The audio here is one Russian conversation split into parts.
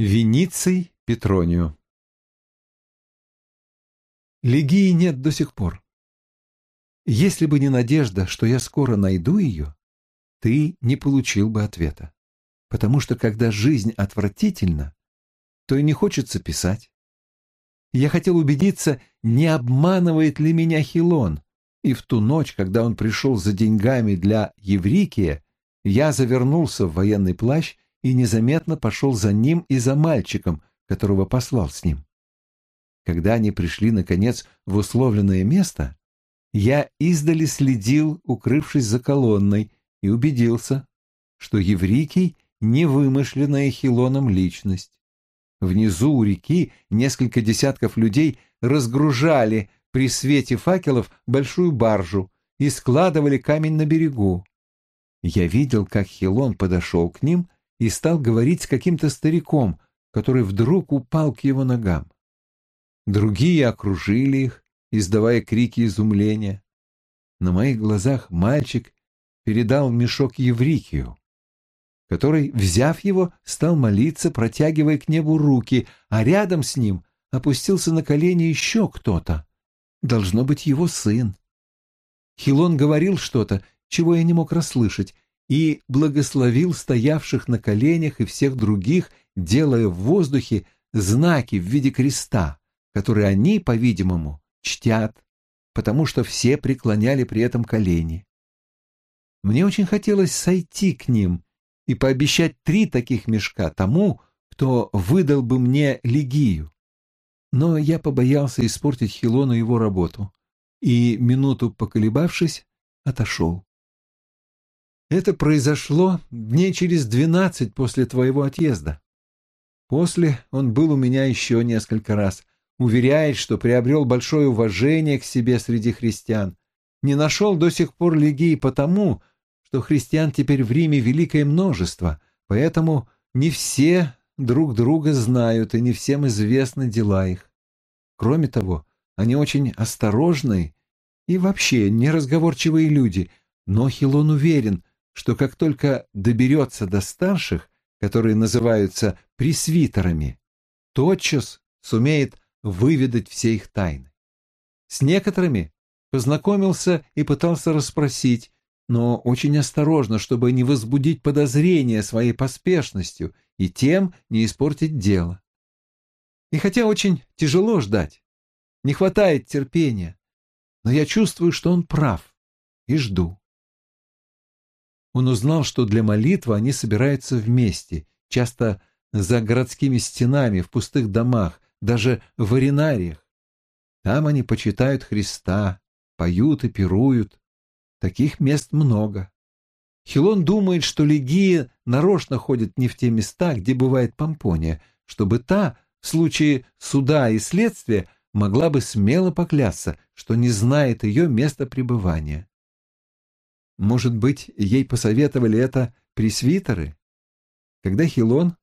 Вениций Петронию Легии нет до сих пор. Если бы не надежда, что я скоро найду ее, ты не получил бы ответа. Потому что когда жизнь отвратительна, то и не хочется писать. Я хотел убедиться, не обманывает ли меня Хилон, и в ту ночь, когда он пришел за деньгами для Еврикия, я завернулся в военный плащ и незаметно пошел за ним и за мальчиком, которого послал с ним. Когда они пришли, наконец, в условленное место, я издали следил, укрывшись за колонной, и убедился, что Еврикий — невымышленная Хилоном личность. Внизу у реки несколько десятков людей разгружали при свете факелов большую баржу и складывали камень на берегу. Я видел, как Хилон подошел к ним и стал говорить с каким-то стариком, который вдруг упал к его ногам. Другие окружили их, издавая крики изумления. На моих глазах мальчик передал мешок Еврикию, который, взяв его, стал молиться, протягивая к небу руки, а рядом с ним опустился на колени еще кто-то. Должно быть его сын. Хилон говорил что-то, чего я не мог расслышать, и благословил стоявших на коленях и всех других, делая в воздухе знаки в виде креста, которые они, по-видимому, чтят, потому что все преклоняли при этом колени. Мне очень хотелось сойти к ним и пообещать три таких мешка тому, кто выдал бы мне легию. Но я побоялся испортить Хилону его работу и, минуту поколебавшись, отошел. Это произошло дней через двенадцать после твоего отъезда. После он был у меня еще несколько раз. Уверяет, что приобрел большое уважение к себе среди христиан. Не нашел до сих пор легии потому, что христиан теперь в Риме великое множество, поэтому не все друг друга знают и не всем известны дела их. Кроме того, они очень осторожные и вообще неразговорчивые люди, но Хилон уверен, что как только доберется до старших, которые называются пресвитерами, тотчас сумеет выведать все их тайны. С некоторыми познакомился и пытался расспросить, но очень осторожно, чтобы не возбудить подозрения своей поспешностью и тем не испортить дело. И хотя очень тяжело ждать, не хватает терпения, но я чувствую, что он прав, и жду он узнал, что для молитвы они собираются вместе, часто за городскими стенами, в пустых домах, даже в аренариях. Там они почитают Христа, поют и пируют. Таких мест много. Хилон думает, что Легия нарочно ходит не в те места, где бывает помпония, чтобы та, в случае суда и следствия, могла бы смело поклясться, что не знает ее места пребывания. Может быть, ей посоветовали это пресвитеры? Когда Хилон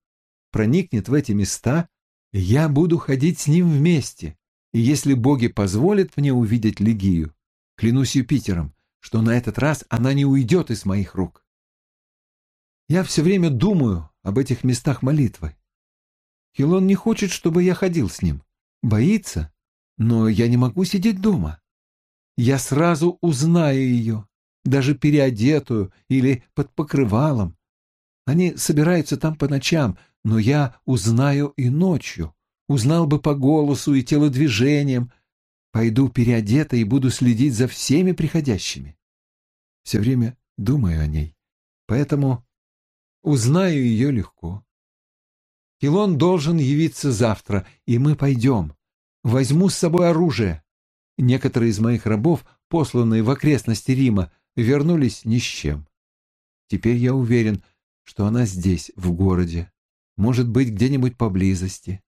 проникнет в эти места, я буду ходить с ним вместе, и если боги позволят мне увидеть Легию, клянусь Юпитером, что на этот раз она не уйдет из моих рук. Я все время думаю об этих местах молитвы. Хилон не хочет, чтобы я ходил с ним. Боится, но я не могу сидеть дома. Я сразу узнаю ее, даже переодетую или под покрывалом. Они собираются там по ночам, но я узнаю и ночью. Узнал бы по голосу и телодвижениям. Пойду переодета и буду следить за всеми приходящими. Все время думаю о ней, поэтому узнаю ее легко. Хилон должен явиться завтра, и мы пойдем. Возьму с собой оружие. Некоторые из моих рабов, посланные в окрестности Рима, вернулись ни с чем. Теперь я уверен, что она здесь, в городе, может быть, где-нибудь поблизости.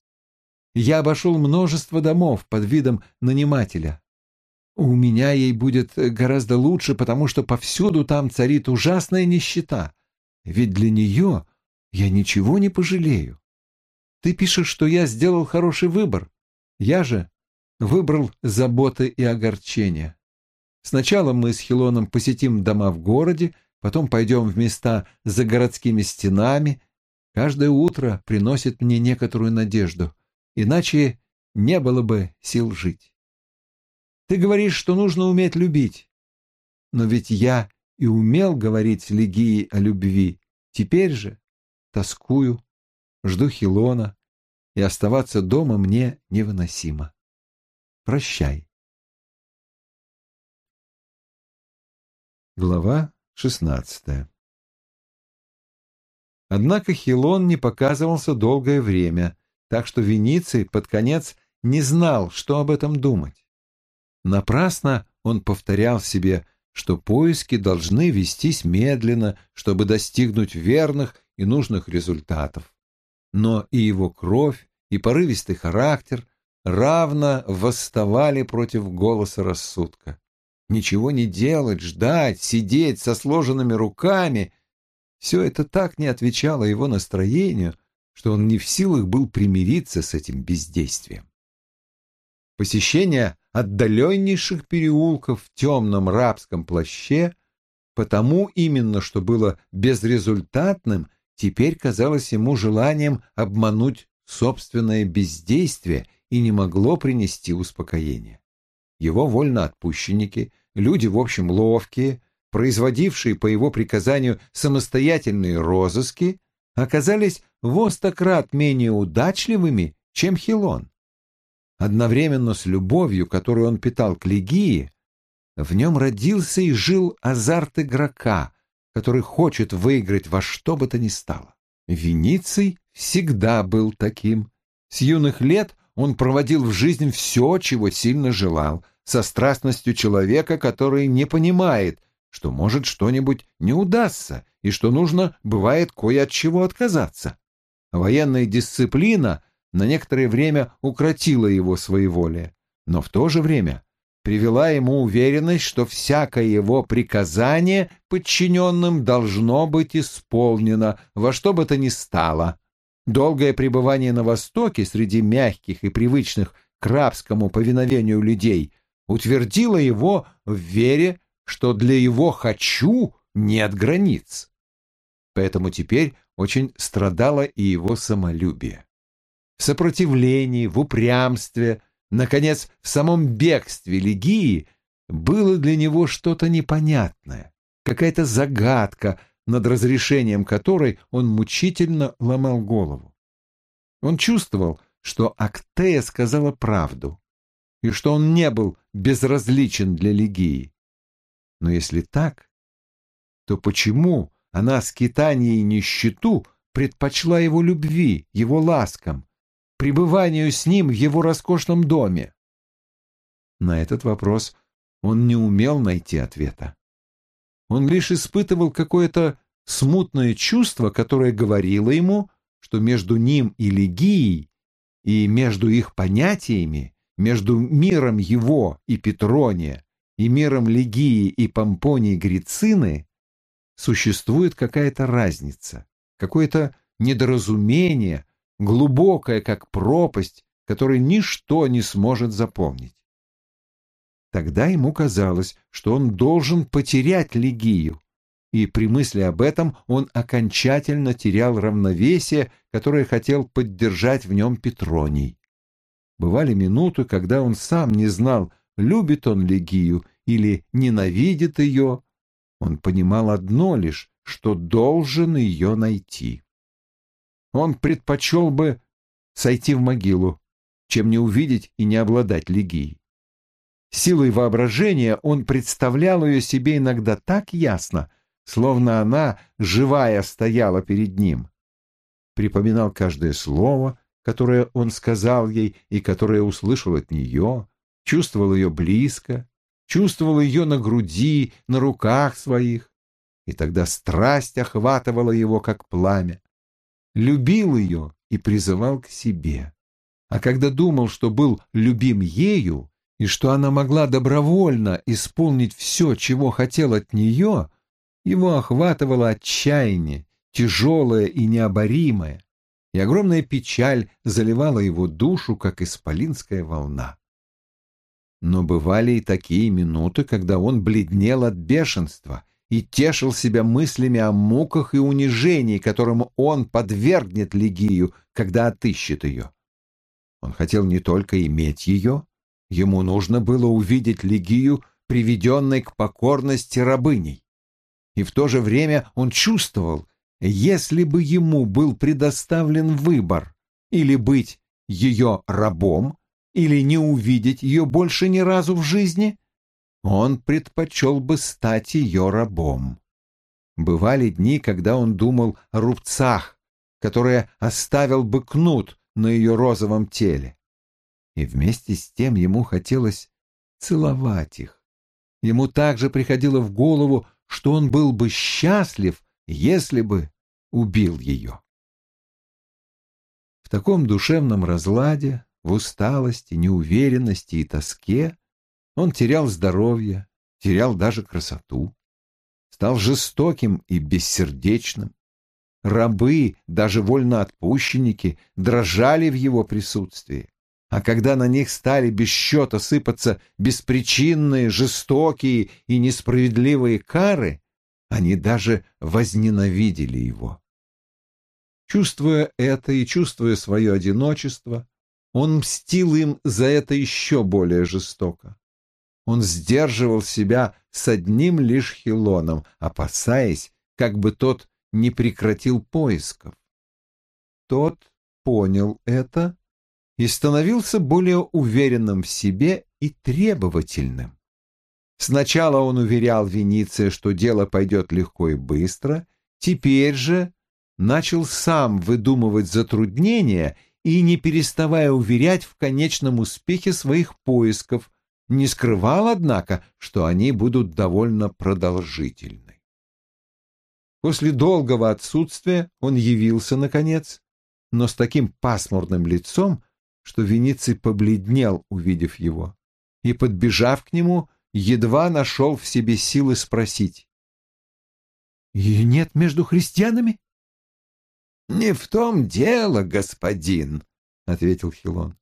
Я обошел множество домов под видом нанимателя. У меня ей будет гораздо лучше, потому что повсюду там царит ужасная нищета. Ведь для нее я ничего не пожалею. Ты пишешь, что я сделал хороший выбор. Я же выбрал заботы и огорчения. Сначала мы с Хилоном посетим дома в городе, потом пойдем в места за городскими стенами. каждое утро приносит мне некоторую надежду, иначе не было бы сил жить. Ты говоришь, что нужно уметь любить, но ведь я и умел говорить Легии о любви. Теперь же тоскую, жду Хилона, и оставаться дома мне невыносимо. Прощай. Глава шестнадцатая Однако Хилон не показывался долгое время, так что Вениций под конец не знал, что об этом думать. Напрасно он повторял себе, что поиски должны вестись медленно, чтобы достигнуть верных и нужных результатов. Но и его кровь, и порывистый характер равно восставали против голоса рассудка. Ничего не делать, ждать, сидеть со сложенными руками — все это так не отвечало его настроению, что он не в силах был примириться с этим бездействием. Посещение отдаленнейших переулков в темном рабском плаще, потому именно, что было безрезультатным, теперь казалось ему желанием обмануть собственное бездействие и не могло принести успокоения. Его вольноотпущенники, люди, в общем, ловкие, производившие по его приказанию самостоятельные розыски, оказались в остократ менее удачливыми, чем Хилон. Одновременно с любовью, которую он питал к Легии, в нем родился и жил азарт игрока, который хочет выиграть во что бы то ни стало. Вениций всегда был таким. С юных лет он проводил в жизнь все, чего сильно желал, со страстностью человека, который не понимает, что может что-нибудь не удастся и что нужно, бывает, кое от чего отказаться. Военная дисциплина на некоторое время укротила его своеволие, но в то же время привела ему уверенность, что всякое его приказание подчиненным должно быть исполнено во что бы то ни стало. Долгое пребывание на Востоке среди мягких и привычных к рабскому повиновению людей утвердило его в вере, что для его «хочу» нет границ. Поэтому теперь очень страдало и его самолюбие. В сопротивлении, в упрямстве, наконец, в самом бегстве Легии было для него что-то непонятное, какая-то загадка, над разрешением которой он мучительно ломал голову. Он чувствовал, что Актея сказала правду, и что он не был безразличен для Легии. Но если так, то почему она скитание и нищету предпочла его любви, его ласкам, пребыванию с ним в его роскошном доме? На этот вопрос он не умел найти ответа. Он лишь испытывал какое-то смутное чувство, которое говорило ему, что между ним и Легией и между их понятиями, между миром его и Петрония и миром Легии и Помпонии Грицины существует какая-то разница, какое-то недоразумение, глубокое, как пропасть, которую ничто не сможет заполнить. Тогда ему казалось, что он должен потерять Легию, и при мысли об этом он окончательно терял равновесие, которое хотел поддержать в нем Петроний. Бывали минуты, когда он сам не знал, любит он Легию или ненавидит ее, он понимал одно лишь, что должен ее найти. Он предпочел бы сойти в могилу, чем не увидеть и не обладать Легией. Силой воображения он представлял ее себе иногда так ясно, словно она, живая, стояла перед ним. Припоминал каждое слово, которое он сказал ей и которое услышал от нее, чувствовал ее близко, чувствовал ее на груди, на руках своих, и тогда страсть охватывала его, как пламя. Любил ее и призывал к себе. А когда думал, что был любим ею, и что она могла добровольно исполнить все, чего хотел от нее, его охватывало отчаяние, тяжелое и необоримое, и огромная печаль заливала его душу, как исполинская волна. Но бывали и такие минуты, когда он бледнел от бешенства и тешил себя мыслями о муках и унижении, которым он подвергнет Лигию, когда отыщет ее. Он хотел не только иметь ее, ему нужно было увидеть Лигию, приведенной к покорности рабыней. И в то же время он чувствовал, если бы ему был предоставлен выбор или быть ее рабом, или не увидеть ее больше ни разу в жизни, он предпочел бы стать ее рабом. Бывали дни, когда он думал о рубцах, которые оставил бы кнут на ее розовом теле. И вместе с тем ему хотелось целовать их. Ему также приходило в голову, что он был бы счастлив, если бы убил ее. В таком душевном разладе, в усталости, неуверенности и тоске он терял здоровье, терял даже красоту, стал жестоким и бессердечным. Рабы, даже вольноотпущенники, дрожали в его присутствии. А когда на них стали без счета сыпаться беспричинные, жестокие и несправедливые кары, они даже возненавидели его. Чувствуя это и чувствуя свое одиночество, он мстил им за это еще более жестоко. Он сдерживал себя с одним лишь хилоном, опасаясь, как бы тот не прекратил поисков. Тот понял это и становился более уверенным в себе и требовательным. Сначала он уверял Вениция, что дело пойдет легко и быстро, теперь же начал сам выдумывать затруднения и, не переставая уверять в конечном успехе своих поисков, не скрывал, однако, что они будут довольно продолжительны. После долгого отсутствия он явился, наконец, но с таким пасмурным лицом, что Вениций побледнел, увидев его, и, подбежав к нему, едва нашел в себе силы спросить. «Ее нет между христианами?» «Не в том дело, господин», — ответил Хилон.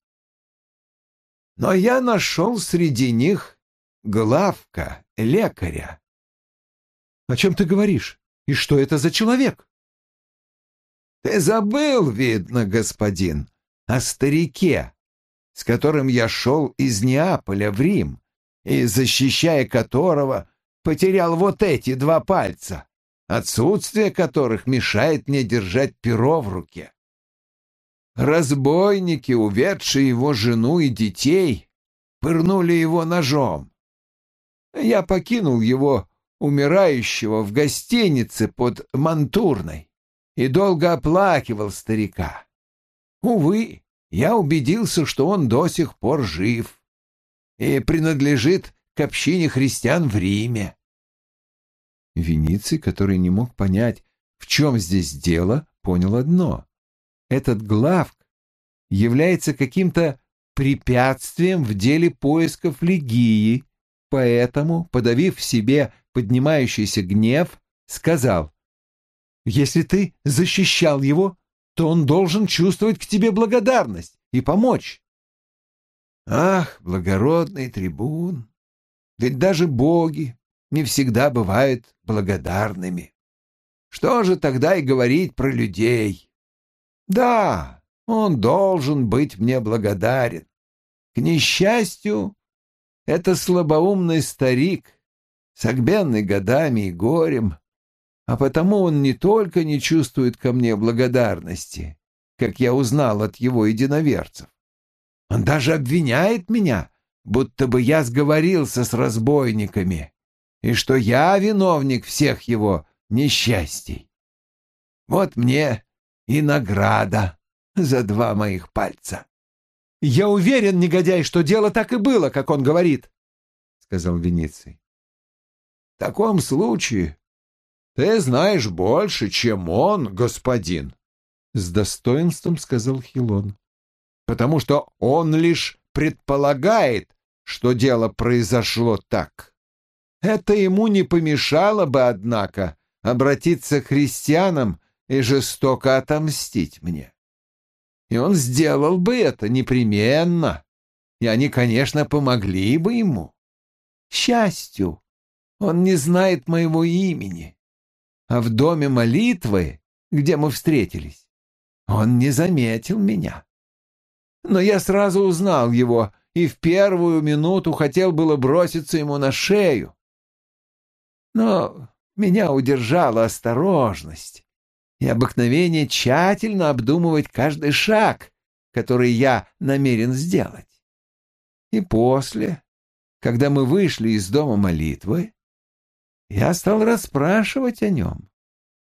«Но я нашел среди них главка, лекаря». «О чем ты говоришь? И что это за человек?» «Ты забыл, видно, господин, о старике, с которым я шел из Неаполя в Рим, и, защищая которого, потерял вот эти два пальца, отсутствие которых мешает мне держать перо в руке. Разбойники, уведшие его жену и детей, пырнули его ножом. Я покинул его, умирающего, в гостинице под Мантурной и долго оплакивал старика. Увы, я убедился, что он до сих пор жив и принадлежит к общине христиан в Риме. Вениций, который не мог понять, в чем здесь дело, понял одно. Этот главк является каким-то препятствием в деле поисков Легии, поэтому, подавив в себе поднимающийся гнев, сказал, «Если ты защищал его, то он должен чувствовать к тебе благодарность и помочь. Ах, благородный трибун, ведь даже боги не всегда бывают благодарными. Что же тогда и говорить про людей? Да, он должен быть мне благодарен. К несчастью, это слабоумный старик, согбенный годами и горем, а потому он не только не чувствует ко мне благодарности, как я узнал от его единоверцев, он даже обвиняет меня, будто бы я сговорился с разбойниками, и что я виновник всех его несчастий. Вот мне и награда за два моих пальца. — Я уверен, негодяй, что дело так и было, как он говорит, — сказал Вениций. — В таком случае ты знаешь больше, чем он, господин, — с достоинством сказал Хилон потому что он лишь предполагает, что дело произошло так. Это ему не помешало бы, однако, обратиться к христианам и жестоко отомстить мне. И он сделал бы это непременно, и они, конечно, помогли бы ему. счастью, он не знает моего имени. А в доме молитвы, где мы встретились, он не заметил меня. Но я сразу узнал его и в первую минуту хотел было броситься ему на шею. Но меня удержала осторожность и обыкновение тщательно обдумывать каждый шаг, который я намерен сделать. И после, когда мы вышли из дома молитвы, я стал расспрашивать о нем.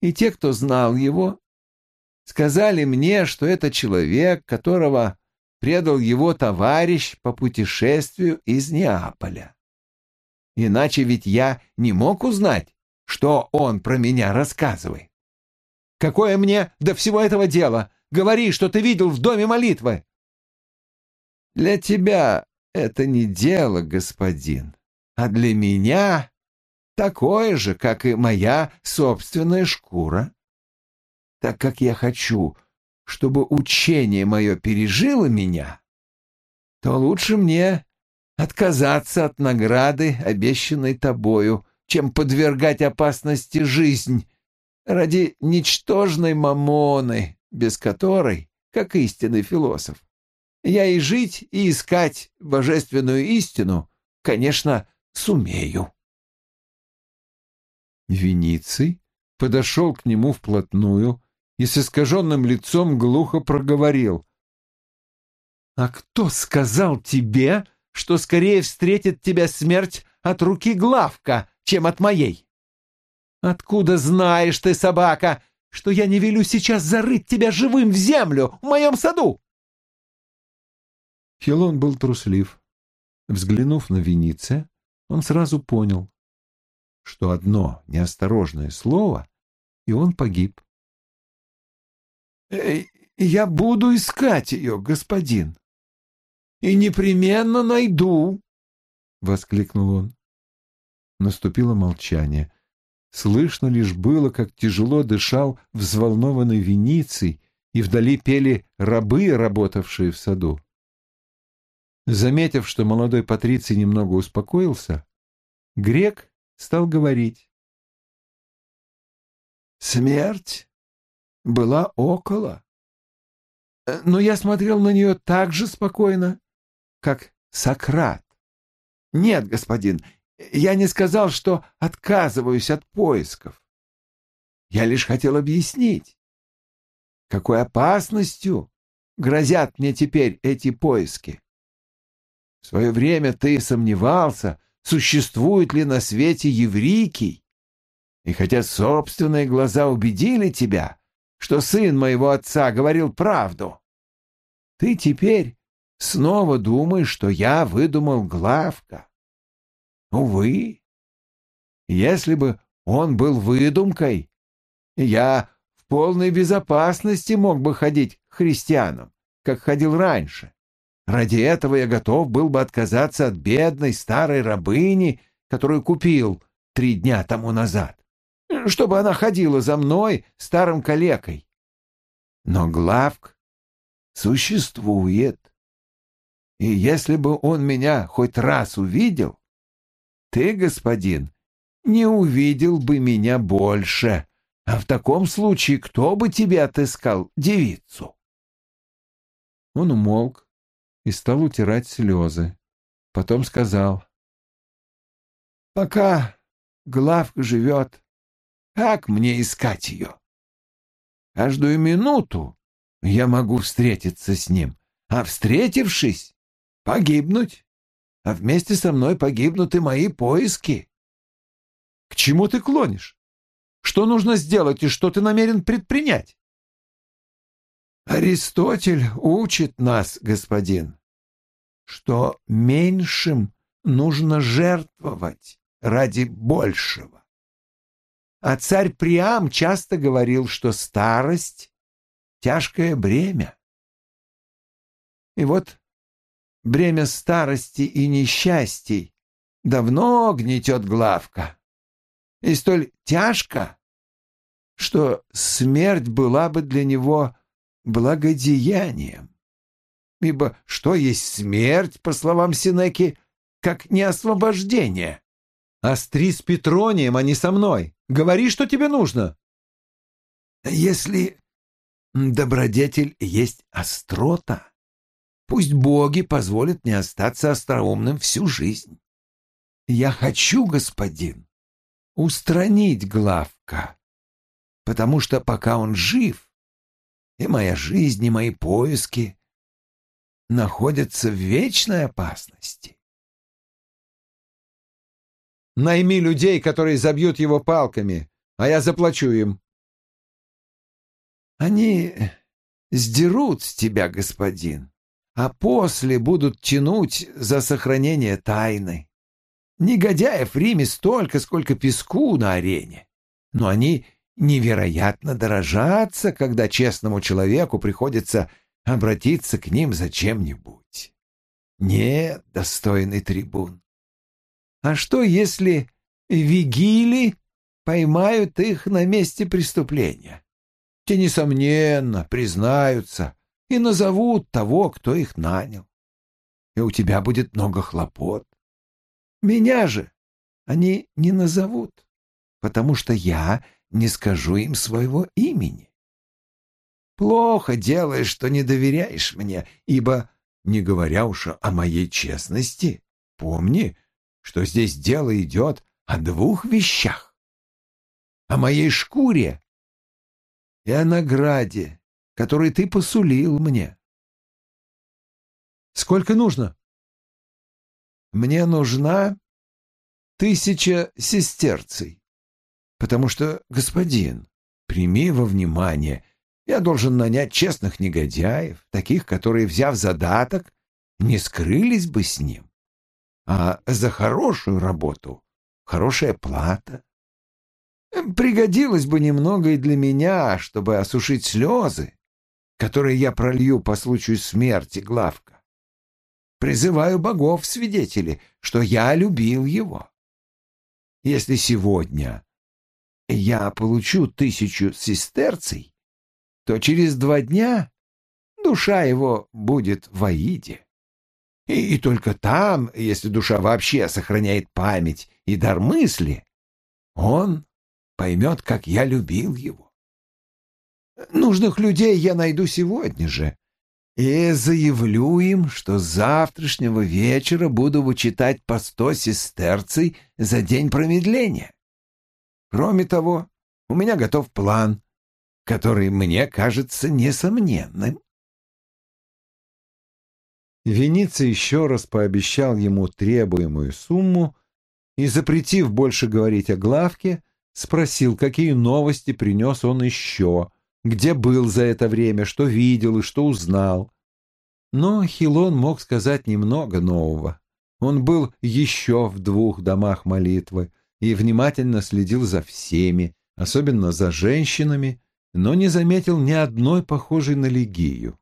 И те, кто знал его, сказали мне, что это человек, которого предал его товарищ по путешествию из Неаполя. Иначе ведь я не мог узнать, что он про меня рассказывает. Какое мне до всего этого дело? Говори, что ты видел в доме молитвы. Для тебя это не дело, господин, а для меня такое же, как и моя собственная шкура. Так как я хочу, чтобы учение мое пережило меня, то лучше мне отказаться от награды, обещанной тобою, чем подвергать опасности жизнь ради ничтожной мамоны, без которой, как истинный философ, я и жить, и искать божественную истину, конечно, сумею. Вениций подошел к нему вплотную и с искаженным лицом глухо проговорил. «А кто сказал тебе, что скорее встретит тебя смерть от руки Главка, чем от моей?» Откуда знаешь ты, собака, что я не велю сейчас зарыть тебя живым в землю в моем саду?» Хилон был труслив. Взглянув на Вениция, он сразу понял, что одно неосторожное слово, и он погиб. «Я буду искать ее, господин, и непременно найду!» — воскликнул он. Наступило молчание. Слышно лишь было, как тяжело дышал взволнованный Вениций, и вдали пели рабы, работавшие в саду. Заметив, что молодой Патриций немного успокоился, грек стал говорить. «Смерть была около, но я смотрел на нее так же спокойно, как Сократ. Нет, господин, я не сказал, что отказываюсь от поисков. Я лишь хотел объяснить, какой опасностью грозят мне теперь эти поиски. В свое время ты сомневался, существует ли на свете еврикий, и хотя собственные глаза убедили тебя, что сын моего отца говорил правду, ты теперь снова думаешь, что я выдумал главка. Увы, если бы он был выдумкой, я в полной безопасности мог бы ходить к христианам, как ходил раньше. Ради этого я готов был бы отказаться от бедной старой рабыни, которую купил три дня тому назад, чтобы она ходила за мной старым калекой. Но Главк существует, и если бы он меня хоть раз увидел, ты, господин, не увидел бы меня больше, а в таком случае кто бы тебе отыскал девицу?» Он умолк и стал утирать слезы. Потом сказал, «Пока Главка живет, как мне искать ее? Каждую минуту я могу встретиться с ним, а встретившись, погибнуть а вместе со мной погибнут и мои поиски. К чему ты клонишь? Что нужно сделать и что ты намерен предпринять? Аристотель учит нас, господин, что меньшим нужно жертвовать ради большего. А царь Приам часто говорил, что старость — тяжкое бремя. И вот бремя старости и несчастий давно гнетет главка. И столь тяжко, что смерть была бы для него благодеянием. Ибо что есть смерть, по словам Синеки, как не освобождение, Остри с Петронием, а не со мной. Говори, что тебе нужно. Если добродетель есть острота, пусть боги позволят мне остаться остроумным всю жизнь. Я хочу, господин, устранить Главка, потому что пока он жив, и моя жизнь, и мои поиски находятся в вечной опасности. Найми людей, которые забьют его палками, а я заплачу им. Они сдерут с тебя, господин, а после будут тянуть за сохранение тайны. Негодяев в Риме столько, сколько песку на арене. Но они невероятно дорожатся, когда честному человеку приходится обратиться к ним за чем-нибудь. Нет, достойный трибун. А что, если вигили поймают их на месте преступления? Те, несомненно, признаются и назовут того, кто их нанял. И у тебя будет много хлопот. Меня же они не назовут, потому что я не скажу им своего имени. Плохо делаешь, что не доверяешь мне, ибо, не говоря уж о моей честности, помни, что здесь дело идет о двух вещах. О моей шкуре и о награде, которую ты посулил мне. Сколько нужно? Мне нужна тысяча сестерций, потому что, господин, прими во внимание, я должен нанять честных негодяев, таких, которые, взяв задаток, не скрылись бы с ним. А за хорошую работу хорошая плата. Пригодилось бы немного и для меня, чтобы осушить слезы, которые я пролью по случаю смерти Главка. Призываю богов свидетели, что я любил его. Если сегодня я получу тысячу сестерций, то через два дня душа его будет в Аиде. И, и только там, если душа вообще сохраняет память и дар мысли, он поймет, как я любил его. Нужных людей я найду сегодня же, и заявлю им, что с завтрашнего вечера буду вычитать по сто сестерций за день промедления. Кроме того, у меня готов план, который мне кажется несомненным. Веница еще раз пообещал ему требуемую сумму и, запретив больше говорить о главке, спросил, какие новости принес он еще, где был за это время, что видел и что узнал. Но Хилон мог сказать немного нового. Он был еще в двух домах молитвы и внимательно следил за всеми, особенно за женщинами, но не заметил ни одной похожей на Легию.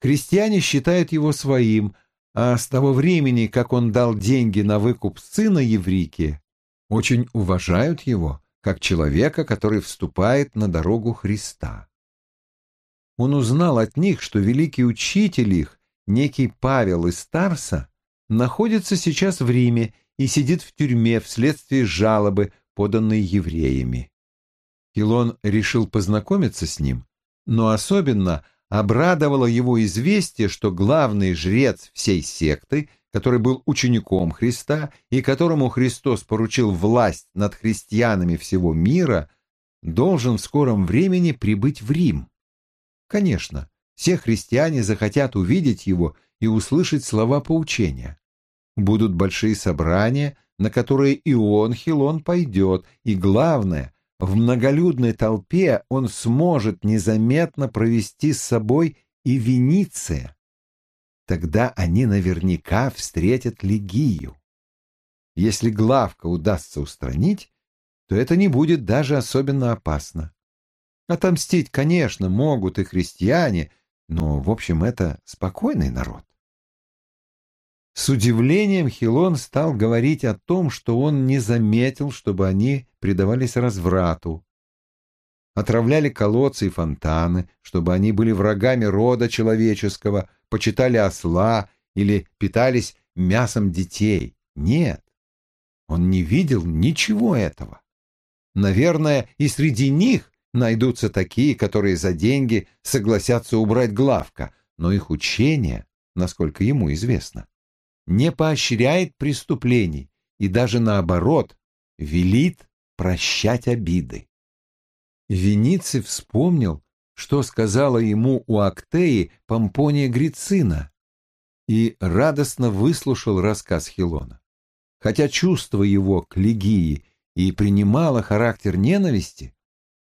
Крестьяне считают его своим, а с того времени, как он дал деньги на выкуп сына Еврики, очень уважают его как человека, который вступает на дорогу Христа. Он узнал от них, что великий учитель их, некий Павел из Тарса, находится сейчас в Риме и сидит в тюрьме вследствие жалобы, поданной евреями. Илон решил познакомиться с ним, но особенно обрадовало его известие, что главный жрец всей секты который был учеником Христа и которому Христос поручил власть над христианами всего мира, должен в скором времени прибыть в Рим. Конечно, все христиане захотят увидеть его и услышать слова поучения. Будут большие собрания, на которые и он, Хилон, пойдет, и главное, в многолюдной толпе он сможет незаметно провести с собой и Вениция, Тогда они наверняка встретят Легию. Если главка удастся устранить, то это не будет даже особенно опасно. Отомстить, конечно, могут и христиане, но, в общем, это спокойный народ. С удивлением Хилон стал говорить о том, что он не заметил, чтобы они предавались разврату. Отравляли колодцы и фонтаны, чтобы они были врагами рода человеческого, почитали осла или питались мясом детей. Нет. он не видел ничего этого. Наверное, и среди них найдутся такие, которые за деньги согласятся убрать главка, но их учение, насколько ему известно, не поощряет преступлений и даже наоборот велит прощать обиды. Вениций вспомнил, что сказала ему у Актеи Помпония Грицина, и радостно выслушал рассказ Хилона. Хотя чувство его к Лигии и принимало характер ненависти,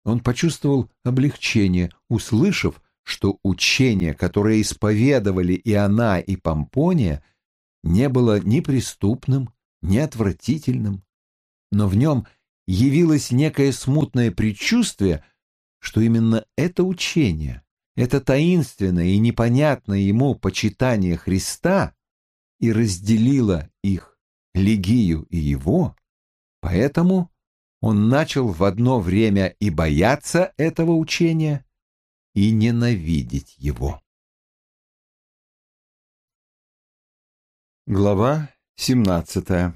он почувствовал облегчение, услышав, что учение, которое исповедовали и она, и Помпония, не было ни преступным, ни отвратительным, но в нем явилось некое смутное предчувствие, что именно это учение, это таинственное и непонятное ему почитание Христа и разделило их, Легию и его, поэтому он начал в одно время и бояться этого учения, и ненавидеть его. Глава семнадцатая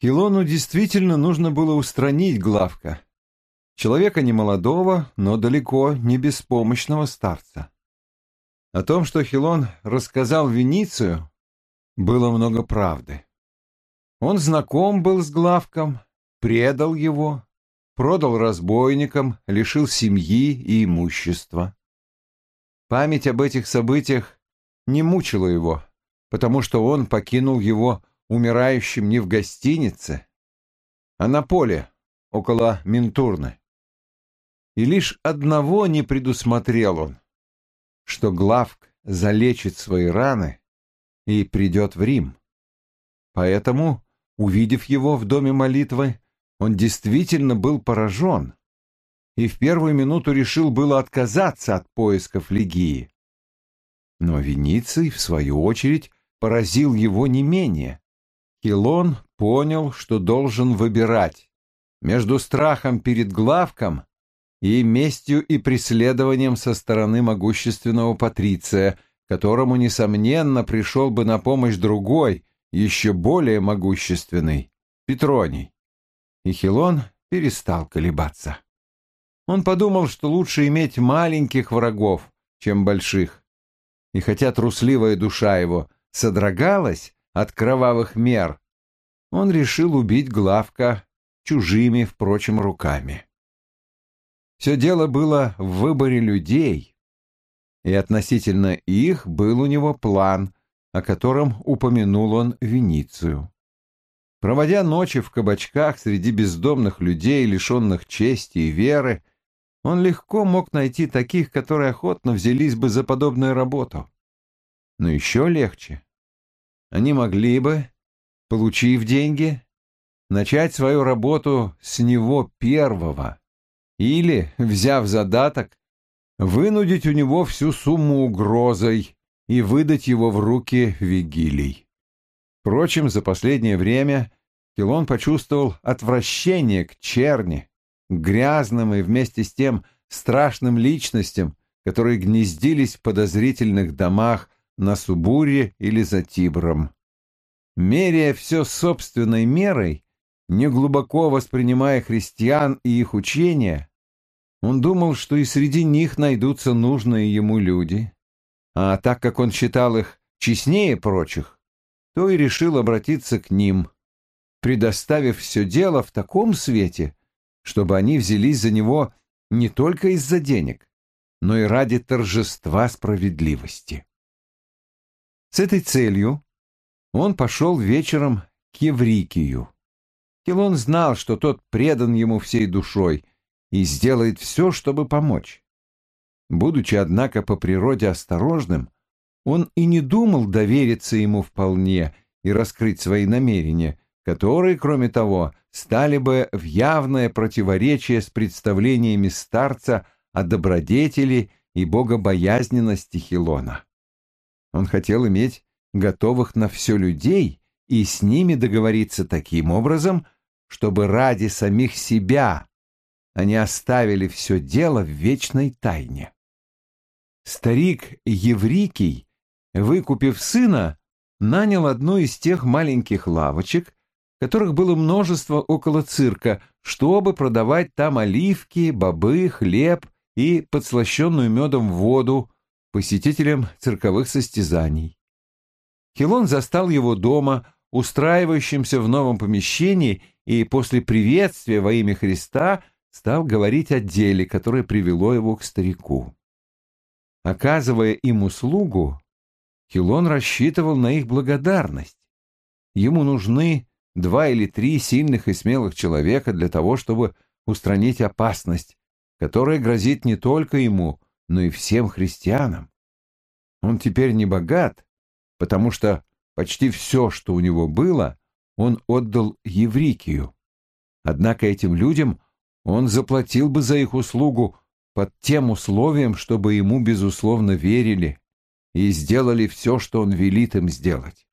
Хилону действительно нужно было устранить главка, человека немолодого, но далеко не беспомощного старца. О том, что Хилон рассказал Веницию, было много правды. Он знаком был с главком, предал его, продал разбойникам, лишил семьи и имущества. Память об этих событиях не мучила его, потому что он покинул его умирающим не в гостинице, а на поле около Ментурны. И лишь одного не предусмотрел он, что Главк залечит свои раны и придет в Рим. Поэтому, увидев его в доме молитвы, он действительно был поражен и в первую минуту решил было отказаться от поисков Легии. Но Вениций, в свою очередь, поразил его не менее. Хилон понял, что должен выбирать между страхом перед главком и местью и преследованием со стороны могущественного патриция, которому, несомненно, пришел бы на помощь другой, еще более могущественный, Петроний и Хилон перестал колебаться. Он подумал, что лучше иметь маленьких врагов, чем больших. И хотя трусливая душа его содрогалась от кровавых мер, он решил убить Главка чужими, впрочем, руками. Все дело было в выборе людей, и относительно их был у него план, о котором упомянул он Веницию. Проводя ночи в кабачках среди бездомных людей, лишенных чести и веры, он легко мог найти таких, которые охотно взялись бы за подобную работу. Но еще легче. Они могли бы, получив деньги, начать свою работу с него первого или, взяв задаток, вынудить у него всю сумму угрозой и выдать его в руки Вигилий. Впрочем, за последнее время Килон почувствовал отвращение к черни, к грязным и вместе с тем страшным личностям, которые гнездились в подозрительных домах на Субуре или за Тибром. Меряя все собственной мерой, неглубоко воспринимая христиан и их учения, он думал, что и среди них найдутся нужные ему люди. А так как он считал их честнее прочих, то и решил обратиться к ним, предоставив все дело в таком свете, чтобы они взялись за него не только из-за денег, но и ради торжества справедливости. С этой целью он пошел вечером к Еврикию. Килон знал, что тот предан ему всей душой и сделает все, чтобы помочь. Будучи, однако, по природе осторожным, он и не думал довериться ему вполне и раскрыть свои намерения, которые, кроме того, стали бы в явное противоречие с представлениями старца о добродетели и богобоязненности Хилона. Он хотел иметь готовых на все людей и с ними договориться таким образом, чтобы ради самих себя они оставили все дело в вечной тайне. Старик Еврикий Выкупив сына, нанял одну из тех маленьких лавочек, которых было множество около цирка, чтобы продавать там оливки, бобы, хлеб и подслащенную медом воду посетителям цирковых состязаний. Хилон застал его дома, устраивающимся в новом помещении, и после приветствия во имя Христа стал говорить о деле, которое привело его к старику. Оказывая им услугу, Хилон рассчитывал на их благодарность. Ему нужны два или три сильных и смелых человека для того, чтобы устранить опасность, которая грозит не только ему, но и всем христианам. Он теперь не богат, потому что почти все, что у него было, он отдал Еврикию. Однако этим людям он заплатил бы за их услугу под тем условием, чтобы ему, безусловно, верили и сделали все, что он велит им сделать.